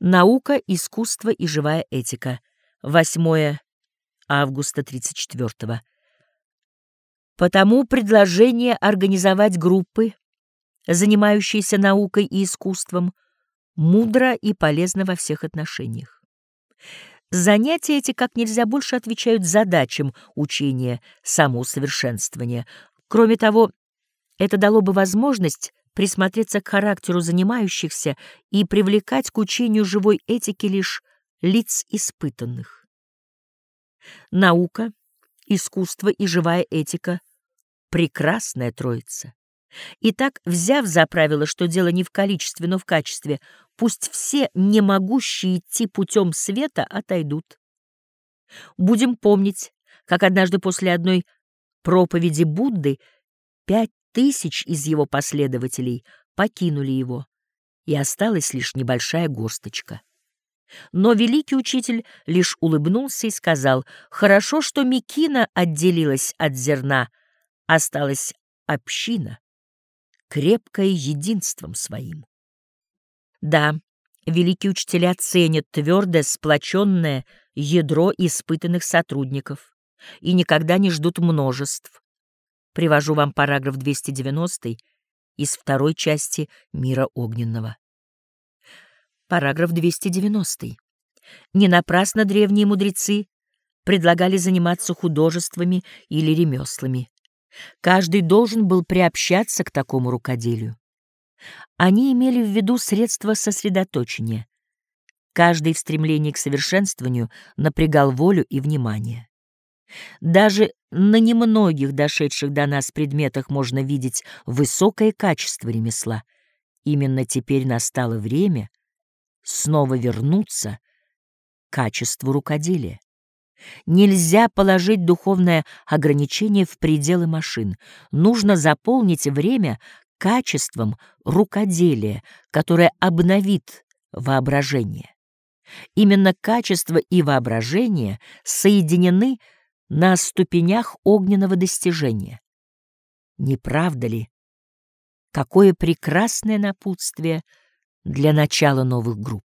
Наука, искусство и живая этика. 8 августа 34 -го. Потому предложение организовать группы, занимающиеся наукой и искусством, мудро и полезно во всех отношениях. Занятия эти как нельзя больше отвечают задачам учения самоусовершенствования. Кроме того, это дало бы возможность присмотреться к характеру занимающихся и привлекать к учению живой этики лишь лиц испытанных. Наука, искусство и живая этика — прекрасная троица. Итак, взяв за правило, что дело не в количестве, но в качестве, пусть все, не могущие идти путем света, отойдут. Будем помнить, как однажды после одной проповеди Будды пять тысяч из его последователей покинули его, и осталась лишь небольшая горсточка. Но великий учитель лишь улыбнулся и сказал, «Хорошо, что Микина отделилась от зерна, осталась община, крепкая единством своим». Да, великие учителя ценят твердое, сплоченное ядро испытанных сотрудников и никогда не ждут множеств. Привожу вам параграф 290 из второй части «Мира огненного». Параграф 290. Не напрасно древние мудрецы предлагали заниматься художествами или ремеслами. Каждый должен был приобщаться к такому рукоделию. Они имели в виду средства сосредоточения. Каждый в стремлении к совершенствованию напрягал волю и внимание. Даже на немногих дошедших до нас предметах можно видеть высокое качество ремесла. Именно теперь настало время снова вернуться к качеству рукоделия. Нельзя положить духовное ограничение в пределы машин. Нужно заполнить время качеством рукоделия, которое обновит воображение. Именно качество и воображение соединены на ступенях огненного достижения. Не правда ли? Какое прекрасное напутствие для начала новых групп!